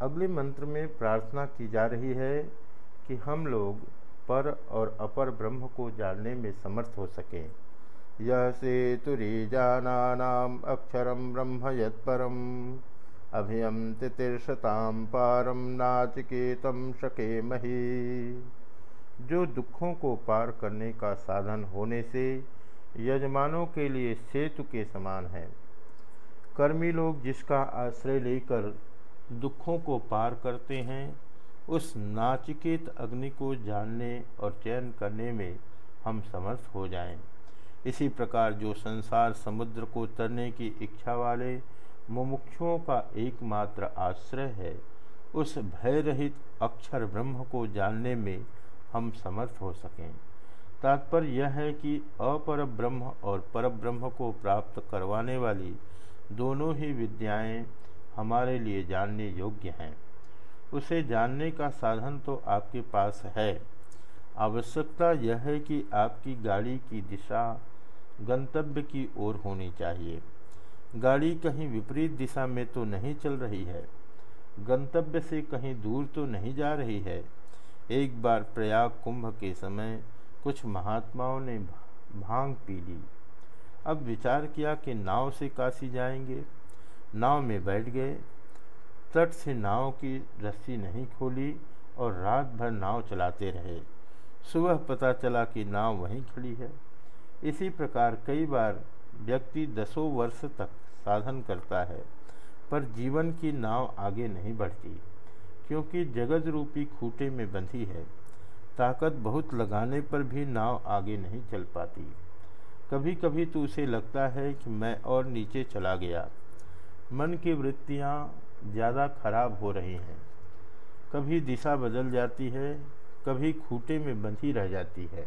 अगले मंत्र में प्रार्थना की जा रही है कि हम लोग पर और अपर ब्रह्म को जानने में समर्थ हो सकें। यह सेतुरीजानानाम अक्षरम ब्रह्म यत्परम अभियम तितीर्षताम पारम नाचिकेतम शके मही जो दुखों को पार करने का साधन होने से यजमानों के लिए सेतु के समान है। कर्मी लोग जिसका आश्रय लेकर दुखों को पार करते हैं, उस नाचिकेत अग्नि को जानने और चयन करने में हम समर्थ हो जाएँ। इसी प्रकार जो संसार समुद्र को तरने की इच्छा वाले मुमुक्षुओं का एकमात्र आश्रय है, उस भय रहित अक्षर ब्रह्म को जानने में हम समर्थ हो सकें तात्पर्य यह है कि अपर ब्रह्म और पर ब्रह्म को प्राप्त करवाने वाली दोनों ही विद्याएँ हमारे लिए जानने योग्य हैं। उसे जानने का साधन तो आपके पास है। आवश्यकता यह है कि आपकी गाड़ी की दिशा गंतव्य की ओर होनी चाहिए। गाड़ी कहीं विपरीत दिशा में तो नहीं चल रही है। गंतव्य से कहीं दूर तो नहीं जा रही है। एक बार प्रयाग कुंभ के समय कुछ महात्माओं ने भाँग पी ली। अब विचार किया कि नाव से काशी जाएँगे। नाव में बैठ गए। तट से नाव की रस्सी नहीं खोली और रात भर नाव चलाते रहे। सुबह पता चला कि नाव वहीं खड़ी है। इसी प्रकार कई बार व्यक्ति दसों वर्ष तक साधन करता है, पर जीवन की नाव आगे नहीं बढ़ती, क्योंकि जगत रूपी खूटे में बंधी है। ताकत बहुत लगाने पर भी नाव आगे नहीं चल पाती। कभी कभी तो उसे लगता है कि मैं और नीचे चला गया। मन की वृत्तियाँ ज़्यादा खराब हो रही हैं। कभी दिशा बदल जाती है, कभी खूटे में बंधी रह जाती है।